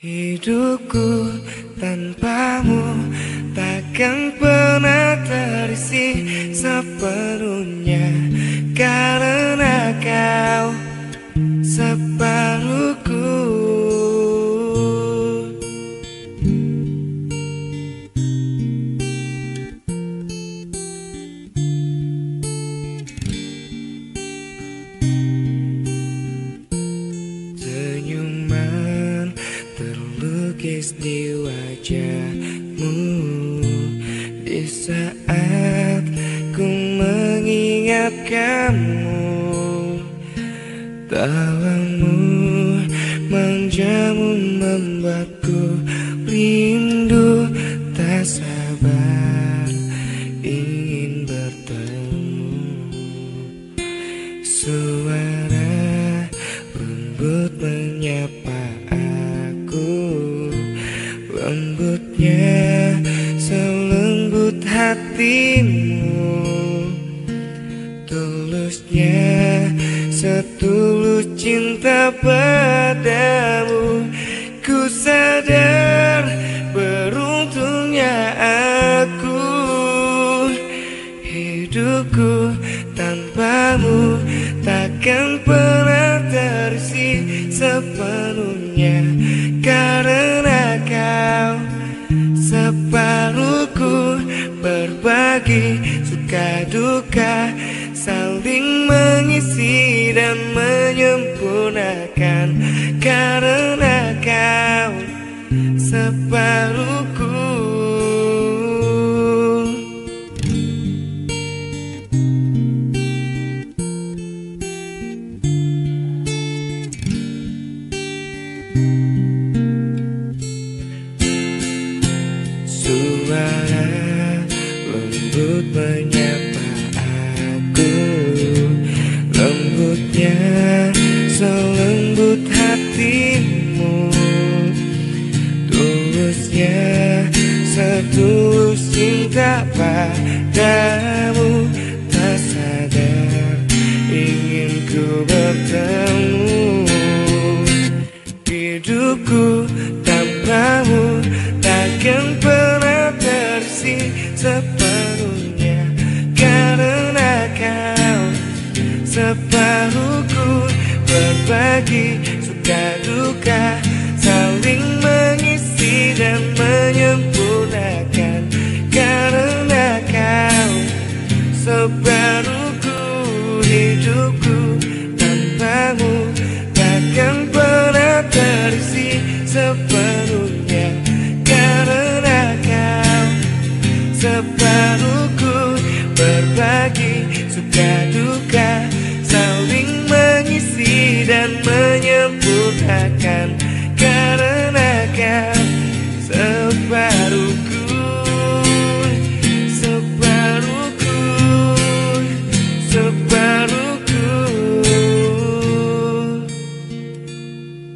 Hidupku tanpamu takkan pernah terisi sepenuhnya Karena kau separuhku di wajahmu. Di saat ku mengingat kamu Tawamu manjamu membuatku rindu. Tak sabar ingin bertemu. Suara lembut menyapa Lembutnya selembut hatimu. Tulusnya setulus cinta padamu. Ku sadar beruntungnya aku. Hidupku tanpamu takkan pernah terisi sepenuhnya suka duka Saling mengisi dan menyempurnakan. Karena kau separuhku. Suara lembut menyapa aku. Lembutnya selembut hatimu. Tulusnya setulus cinta padamu. Tak sadar ingin ku bertemu. Hidupku tanpamu takkan pernah tersi sepenuhnya berbagi suka duka Saling mengisi dan menyempurnakan Karena kau separuhku hidupku tanpamu. Takkan pernah terisi sepenuhnya